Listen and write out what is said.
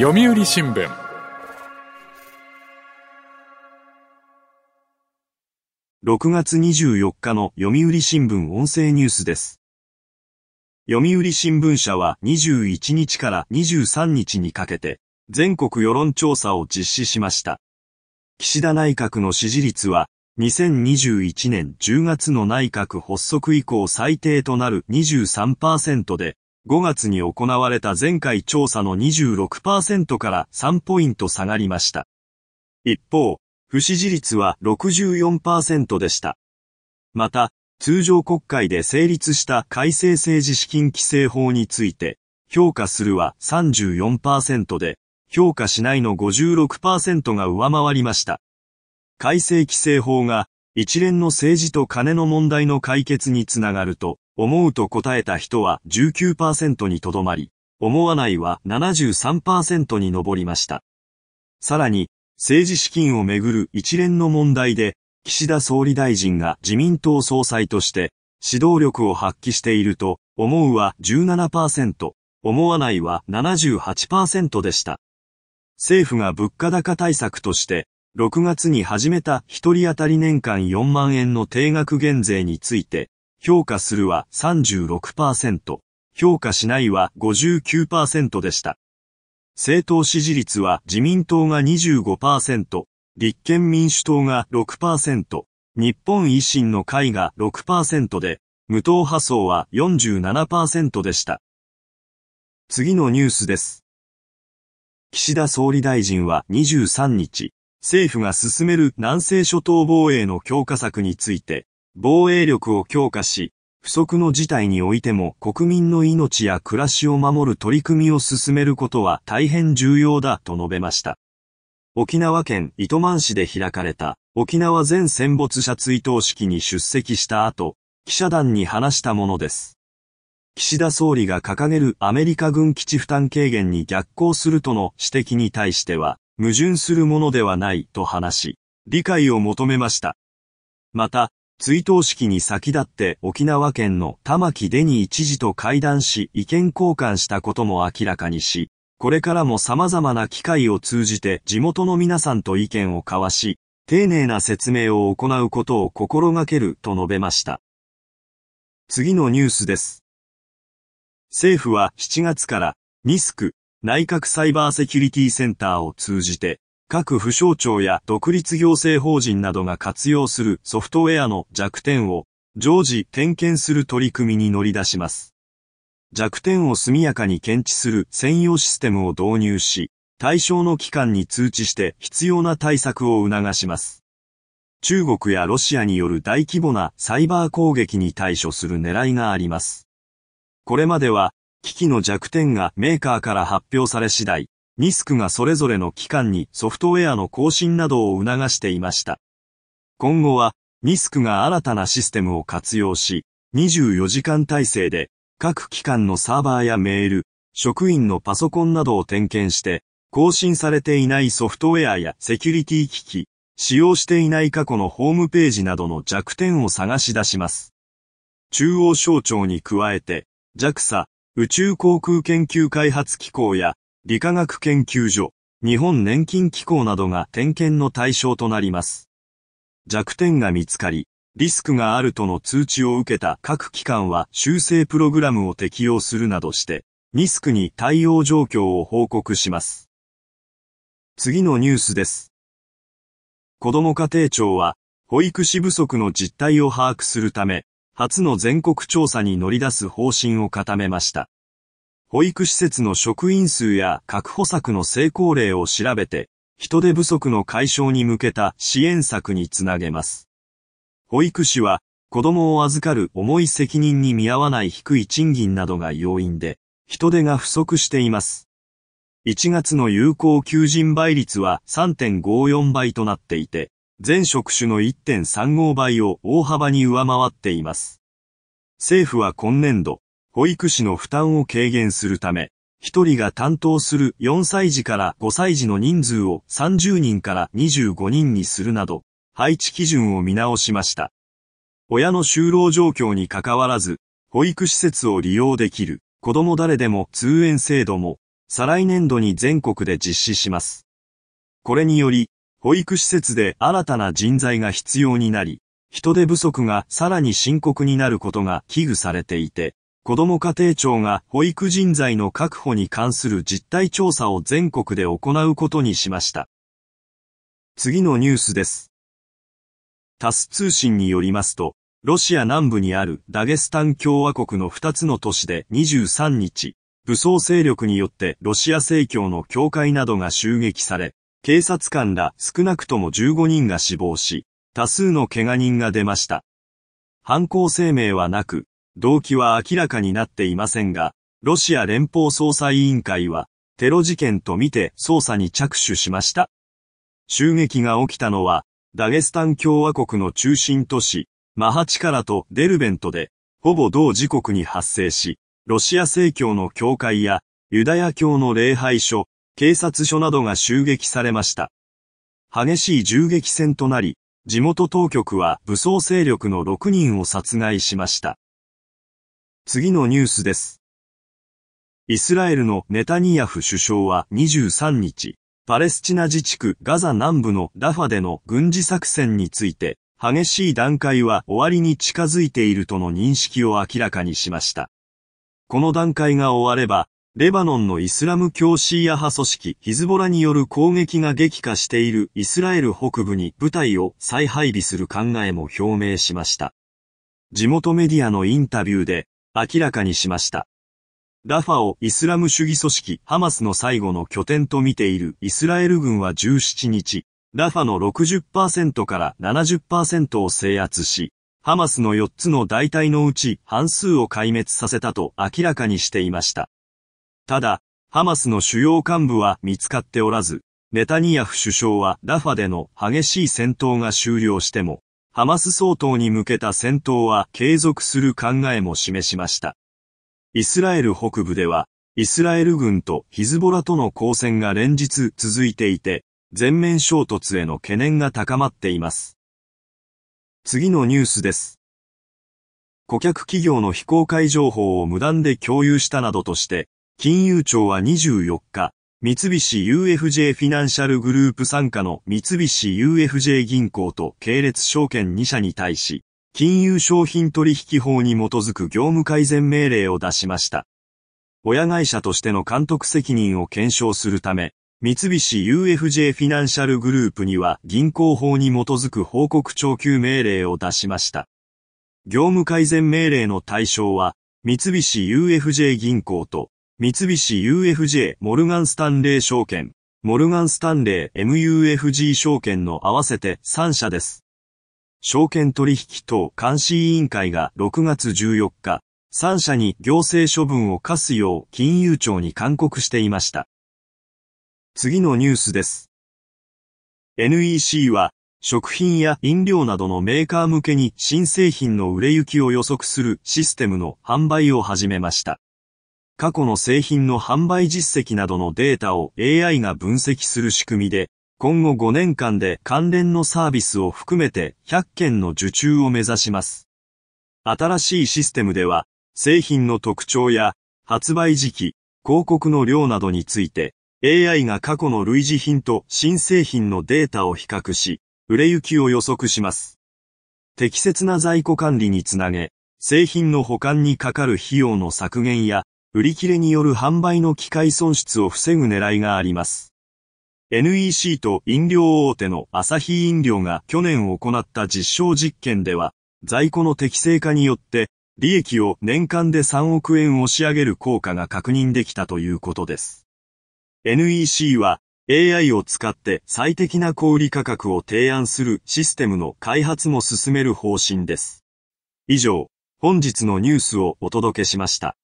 読売新聞6月24日の読売新聞音声ニュースです。読売新聞社は21日から23日にかけて全国世論調査を実施しました。岸田内閣の支持率は2021年10月の内閣発足以降最低となる23%で、5月に行われた前回調査の26%から3ポイント下がりました。一方、不支持率は64%でした。また、通常国会で成立した改正政治資金規正法について、評価するは34%で、評価しないの56%が上回りました。改正規正法が一連の政治と金の問題の解決につながると思うと答えた人は19%にとどまり、思わないは73%に上りました。さらに、政治資金をめぐる一連の問題で、岸田総理大臣が自民党総裁として指導力を発揮していると思うは17%、思わないは78%でした。政府が物価高対策として6月に始めた一人当たり年間4万円の定額減税について、評価するは36%、評価しないは59%でした。政党支持率は自民党が25%、立憲民主党が6%、日本維新の会が6%で、無党派層は47%でした。次のニュースです。岸田総理大臣は23日、政府が進める南西諸島防衛の強化策について、防衛力を強化し、不測の事態においても国民の命や暮らしを守る取り組みを進めることは大変重要だと述べました。沖縄県糸満市で開かれた沖縄全戦没者追悼式に出席した後、記者団に話したものです。岸田総理が掲げるアメリカ軍基地負担軽減に逆行するとの指摘に対しては、矛盾するものではないと話し、理解を求めました。また、追悼式に先立って沖縄県の玉城デニー知事と会談し意見交換したことも明らかにし、これからも様々な機会を通じて地元の皆さんと意見を交わし、丁寧な説明を行うことを心がけると述べました。次のニュースです。政府は7月からニスク内閣サイバーセキュリティセンターを通じて各府省庁や独立行政法人などが活用するソフトウェアの弱点を常時点検する取り組みに乗り出します。弱点を速やかに検知する専用システムを導入し、対象の機関に通知して必要な対策を促します。中国やロシアによる大規模なサイバー攻撃に対処する狙いがあります。これまでは、機器の弱点がメーカーから発表され次第、ニスクがそれぞれの機関にソフトウェアの更新などを促していました。今後は、ニスクが新たなシステムを活用し、24時間体制で、各機関のサーバーやメール、職員のパソコンなどを点検して、更新されていないソフトウェアやセキュリティ機器、使用していない過去のホームページなどの弱点を探し出します。中央省庁に加えて、JAXA、宇宙航空研究開発機構や理化学研究所、日本年金機構などが点検の対象となります。弱点が見つかり、リスクがあるとの通知を受けた各機関は修正プログラムを適用するなどして、リスクに対応状況を報告します。次のニュースです。子ども家庭庁は、保育士不足の実態を把握するため、初の全国調査に乗り出す方針を固めました。保育施設の職員数や確保策の成功例を調べて、人手不足の解消に向けた支援策につなげます。保育士は、子供を預かる重い責任に見合わない低い賃金などが要因で、人手が不足しています。1月の有効求人倍率は3.54倍となっていて、全職種の1.35倍を大幅に上回っています。政府は今年度、保育士の負担を軽減するため、1人が担当する4歳児から5歳児の人数を30人から25人にするなど、配置基準を見直しました。親の就労状況に関わらず、保育施設を利用できる、子供誰でも通園制度も、再来年度に全国で実施します。これにより、保育施設で新たな人材が必要になり、人手不足がさらに深刻になることが危惧されていて、子ども家庭庁が保育人材の確保に関する実態調査を全国で行うことにしました。次のニュースです。タス通信によりますと、ロシア南部にあるダゲスタン共和国の2つの都市で23日、武装勢力によってロシア正教の教会などが襲撃され、警察官ら少なくとも15人が死亡し、多数の怪我人が出ました。犯行声明はなく、動機は明らかになっていませんが、ロシア連邦捜査委員会は、テロ事件とみて捜査に着手しました。襲撃が起きたのは、ダゲスタン共和国の中心都市、マハチカラとデルベントで、ほぼ同時刻に発生し、ロシア正教の教会や、ユダヤ教の礼拝所、警察署などが襲撃されました。激しい銃撃戦となり、地元当局は武装勢力の6人を殺害しました。次のニュースです。イスラエルのネタニヤフ首相は23日、パレスチナ自治区ガザ南部のラファでの軍事作戦について、激しい段階は終わりに近づいているとの認識を明らかにしました。この段階が終われば、レバノンのイスラム教シーア派組織ヒズボラによる攻撃が激化しているイスラエル北部に部隊を再配備する考えも表明しました。地元メディアのインタビューで、明らかにしました。ラファをイスラム主義組織ハマスの最後の拠点と見ているイスラエル軍は17日、ラファの60%から70%を制圧し、ハマスの4つの大隊のうち半数を壊滅させたと明らかにしていました。ただ、ハマスの主要幹部は見つかっておらず、ネタニヤフ首相はラファでの激しい戦闘が終了しても、ハマス総統に向けた戦闘は継続する考えも示しました。イスラエル北部では、イスラエル軍とヒズボラとの交戦が連日続いていて、全面衝突への懸念が高まっています。次のニュースです。顧客企業の非公開情報を無断で共有したなどとして、金融庁は24日、三菱 UFJ フィナンシャルグループ参加の三菱 UFJ 銀行と系列証券2社に対し、金融商品取引法に基づく業務改善命令を出しました。親会社としての監督責任を検証するため、三菱 UFJ フィナンシャルグループには銀行法に基づく報告徴求命令を出しました。業務改善命令の対象は、三菱 UFJ 銀行と三菱 UFJ モルガンスタンレー証券、モルガンスタンレー MUFG 証券の合わせて3社です。証券取引等監視委員会が6月14日、3社に行政処分を課すよう金融庁に勧告していました。次のニュースです。NEC は食品や飲料などのメーカー向けに新製品の売れ行きを予測するシステムの販売を始めました。過去の製品の販売実績などのデータを AI が分析する仕組みで、今後5年間で関連のサービスを含めて100件の受注を目指します。新しいシステムでは、製品の特徴や発売時期、広告の量などについて、AI が過去の類似品と新製品のデータを比較し、売れ行きを予測します。適切な在庫管理につなげ、製品の保管にかかる費用の削減や売り切れによる販売の機械損失を防ぐ狙いがあります。NEC と飲料大手のアサヒ飲料が去年行った実証実験では、在庫の適正化によって、利益を年間で3億円押し上げる効果が確認できたということです。NEC は AI を使って最適な小売価格を提案するシステムの開発も進める方針です。以上、本日のニュースをお届けしました。